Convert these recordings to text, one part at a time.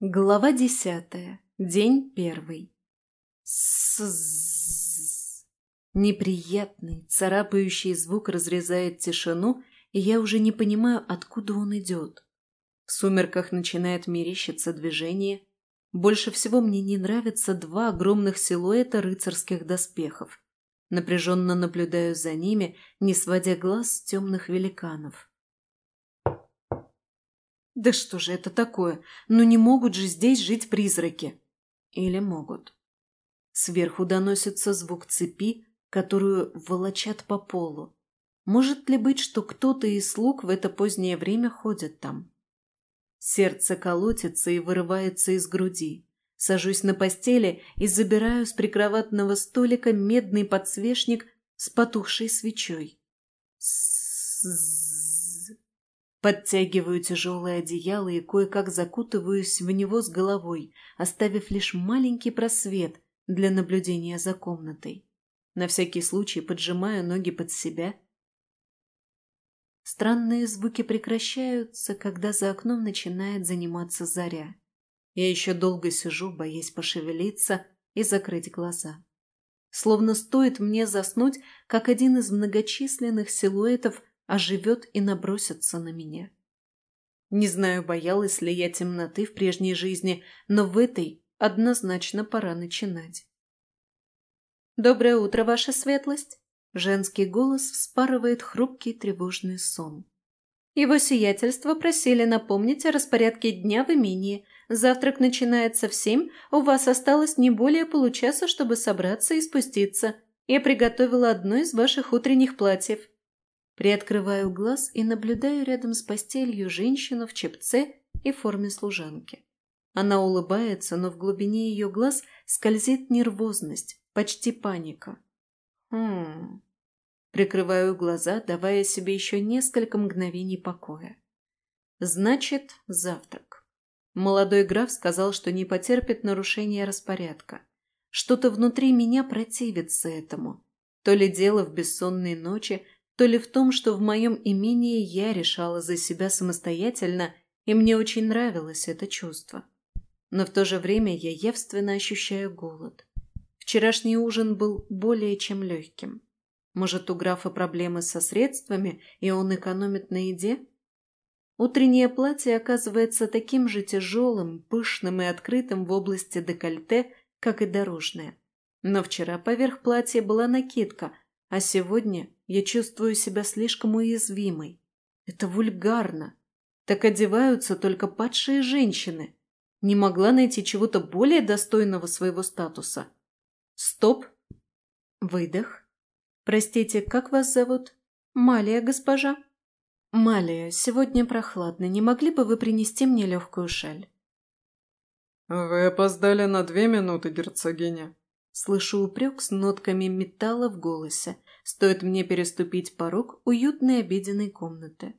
Глава десятая. День первый. Сззз. Неприятный, царапающий звук разрезает тишину, и я уже не понимаю, откуда он идет. В сумерках начинает мерещиться движение. Больше всего мне не нравятся два огромных силуэта рыцарских доспехов. Напряженно наблюдаю за ними, не сводя глаз с темных великанов. Да что же это такое? Ну не могут же здесь жить призраки. Или могут. Сверху доносится звук цепи, которую волочат по полу. Может ли быть, что кто-то из слуг в это позднее время ходит там? Сердце колотится и вырывается из груди. Сажусь на постели и забираю с прикроватного столика медный подсвечник с потухшей свечой. С Подтягиваю тяжелое одеяло и кое-как закутываюсь в него с головой, оставив лишь маленький просвет для наблюдения за комнатой. На всякий случай поджимаю ноги под себя. Странные звуки прекращаются, когда за окном начинает заниматься заря. Я еще долго сижу, боясь пошевелиться и закрыть глаза. Словно стоит мне заснуть, как один из многочисленных силуэтов – оживет и набросится на меня. Не знаю, боялась ли я темноты в прежней жизни, но в этой однозначно пора начинать. «Доброе утро, ваша светлость!» Женский голос вспарывает хрупкий тревожный сон. Его сиятельство просили напомнить о распорядке дня в имении. Завтрак начинается в семь, у вас осталось не более получаса, чтобы собраться и спуститься. Я приготовила одно из ваших утренних платьев. Приоткрываю глаз и наблюдаю рядом с постелью женщину в чепце и форме служанки. Она улыбается, но в глубине ее глаз скользит нервозность, почти паника. Хм. Прикрываю глаза, давая себе еще несколько мгновений покоя. Значит, завтрак. Молодой граф сказал, что не потерпит нарушения распорядка. Что-то внутри меня противится этому. То ли дело в бессонной ночи, то ли в том, что в моем имении я решала за себя самостоятельно, и мне очень нравилось это чувство. Но в то же время я явственно ощущаю голод. Вчерашний ужин был более чем легким. Может, у графа проблемы со средствами, и он экономит на еде? Утреннее платье оказывается таким же тяжелым, пышным и открытым в области декольте, как и дорожное. Но вчера поверх платья была накидка – а сегодня я чувствую себя слишком уязвимой. Это вульгарно. Так одеваются только падшие женщины. Не могла найти чего-то более достойного своего статуса. Стоп. Выдох. Простите, как вас зовут? Малия, госпожа. Малия, сегодня прохладно. Не могли бы вы принести мне легкую шаль? Вы опоздали на две минуты, герцогиня. Слышу упрек с нотками металла в голосе. Стоит мне переступить порог уютной обеденной комнаты.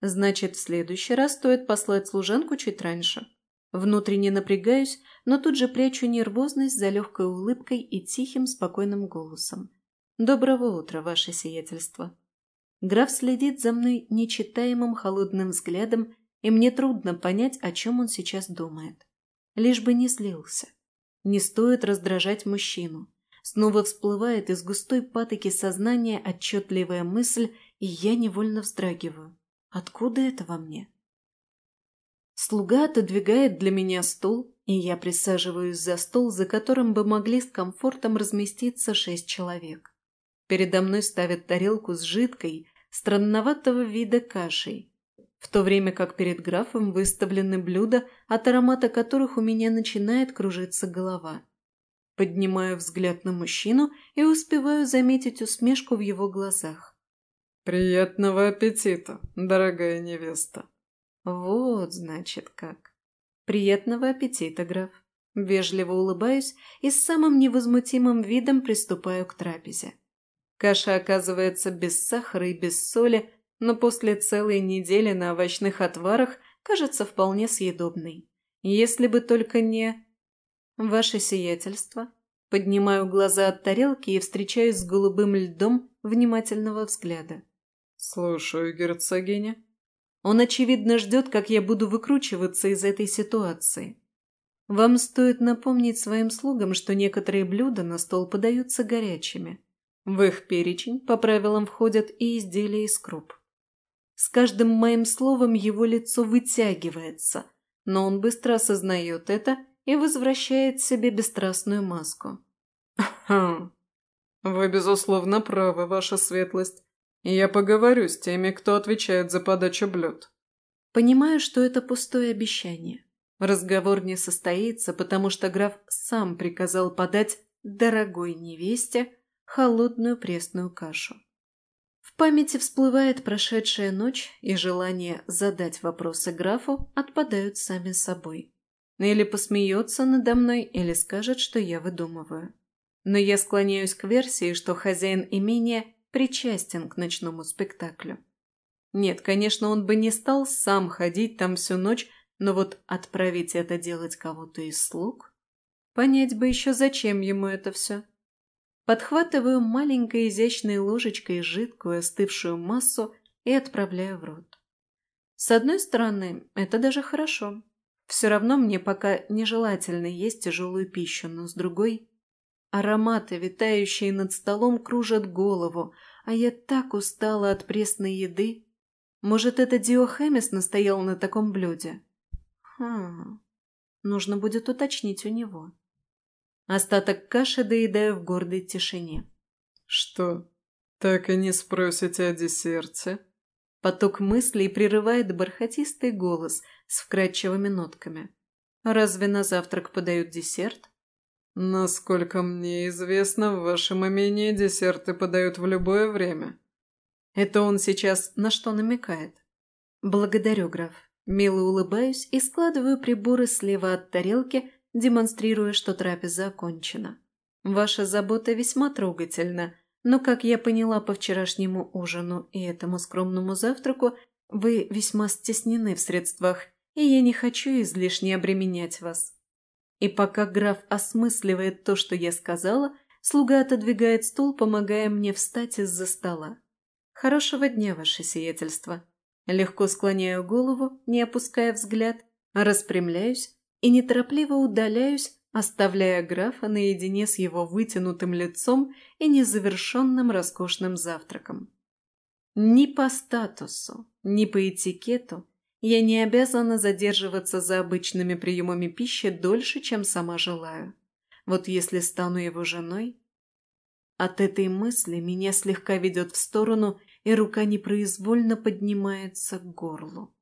Значит, в следующий раз стоит послать служанку чуть раньше. Внутренне напрягаюсь, но тут же прячу нервозность за легкой улыбкой и тихим, спокойным голосом. «Доброго утра, ваше сиятельство!» Граф следит за мной нечитаемым холодным взглядом, и мне трудно понять, о чем он сейчас думает. Лишь бы не злился. Не стоит раздражать мужчину. Снова всплывает из густой патоки сознания отчетливая мысль, и я невольно вздрагиваю. Откуда это во мне? Слуга отодвигает для меня стул, и я присаживаюсь за стол, за которым бы могли с комфортом разместиться шесть человек. Передо мной ставят тарелку с жидкой, странноватого вида кашей, в то время как перед графом выставлены блюда, от аромата которых у меня начинает кружиться голова. Поднимаю взгляд на мужчину и успеваю заметить усмешку в его глазах. «Приятного аппетита, дорогая невеста!» «Вот, значит, как!» «Приятного аппетита, граф!» Вежливо улыбаюсь и с самым невозмутимым видом приступаю к трапезе. Каша оказывается без сахара и без соли, но после целой недели на овощных отварах кажется вполне съедобной. Если бы только не... Ваше сиятельство. Поднимаю глаза от тарелки и встречаюсь с голубым льдом внимательного взгляда. «Слушаю, герцогиня». Он, очевидно, ждет, как я буду выкручиваться из этой ситуации. Вам стоит напомнить своим слугам, что некоторые блюда на стол подаются горячими. В их перечень по правилам входят и изделия из круп. С каждым моим словом его лицо вытягивается, но он быстро осознает это и возвращает себе бесстрастную маску. «Хм, вы, безусловно, правы, ваша светлость. Я поговорю с теми, кто отвечает за подачу блюд». Понимаю, что это пустое обещание. Разговор не состоится, потому что граф сам приказал подать дорогой невесте холодную пресную кашу. В памяти всплывает прошедшая ночь, и желание задать вопросы графу отпадают сами собой. Или посмеется надо мной, или скажет, что я выдумываю. Но я склоняюсь к версии, что хозяин имения причастен к ночному спектаклю. Нет, конечно, он бы не стал сам ходить там всю ночь, но вот отправить это делать кого-то из слуг? Понять бы еще, зачем ему это все. Подхватываю маленькой изящной ложечкой жидкую остывшую массу и отправляю в рот. С одной стороны, это даже хорошо. Все равно мне пока нежелательно есть тяжелую пищу, но с другой... Ароматы, витающие над столом, кружат голову, а я так устала от пресной еды. Может, это Диохемис настоял на таком блюде? Хм, нужно будет уточнить у него. Остаток каши доедаю в гордой тишине. «Что, так и не спросите о десерте?» Поток мыслей прерывает бархатистый голос с вкрадчивыми нотками. «Разве на завтрак подают десерт?» «Насколько мне известно, в вашем имении десерты подают в любое время». «Это он сейчас на что намекает?» «Благодарю, граф». Мило улыбаюсь и складываю приборы слева от тарелки демонстрируя, что трапеза окончена. Ваша забота весьма трогательна, но, как я поняла по вчерашнему ужину и этому скромному завтраку, вы весьма стеснены в средствах, и я не хочу излишне обременять вас. И пока граф осмысливает то, что я сказала, слуга отодвигает стул, помогая мне встать из-за стола. Хорошего дня, ваше сиятельство. Легко склоняю голову, не опуская взгляд, распрямляюсь и неторопливо удаляюсь, оставляя графа наедине с его вытянутым лицом и незавершенным роскошным завтраком. Ни по статусу, ни по этикету я не обязана задерживаться за обычными приемами пищи дольше, чем сама желаю. Вот если стану его женой... От этой мысли меня слегка ведет в сторону, и рука непроизвольно поднимается к горлу.